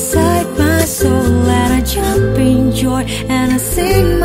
inside my soul and I jump in joy and I sing